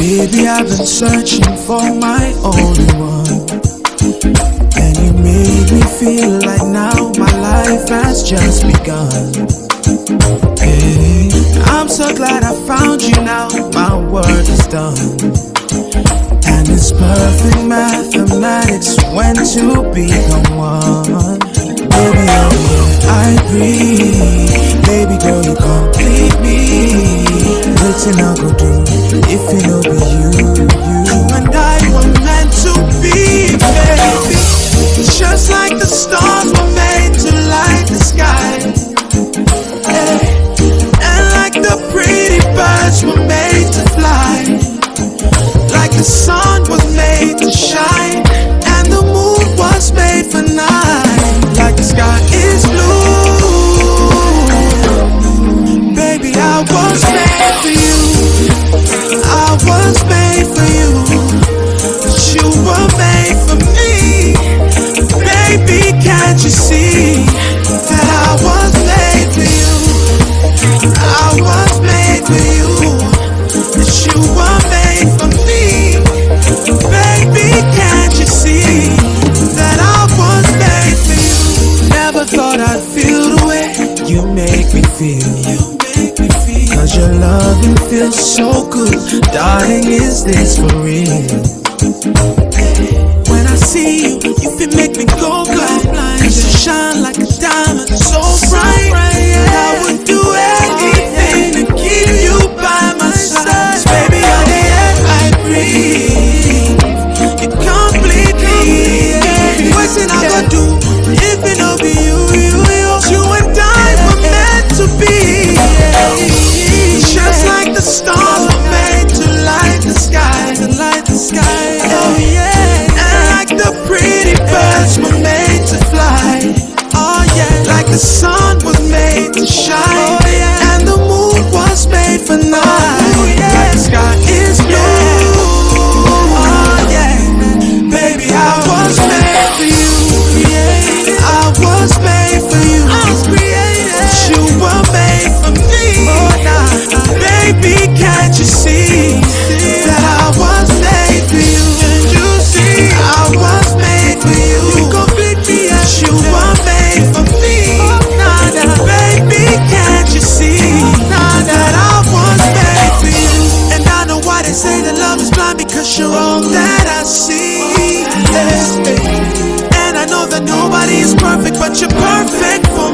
Baby, I've been searching for my only one. And you made me feel like now my life has just begun. Hey, I'm so glad I found you now. My work is done. It's perfect mathematics when two become one. Baby, oh, I'm I breathe. Baby girl, you complete me. Nothing I go do if it'll be you. You and I were meant to be. was made for you. I was made for you. But you were made for me. Baby, can't you see? feels so good. Darling, is this for real? When I see you, you can make me go blind. sun. See. And I know that nobody is perfect, but you're perfect for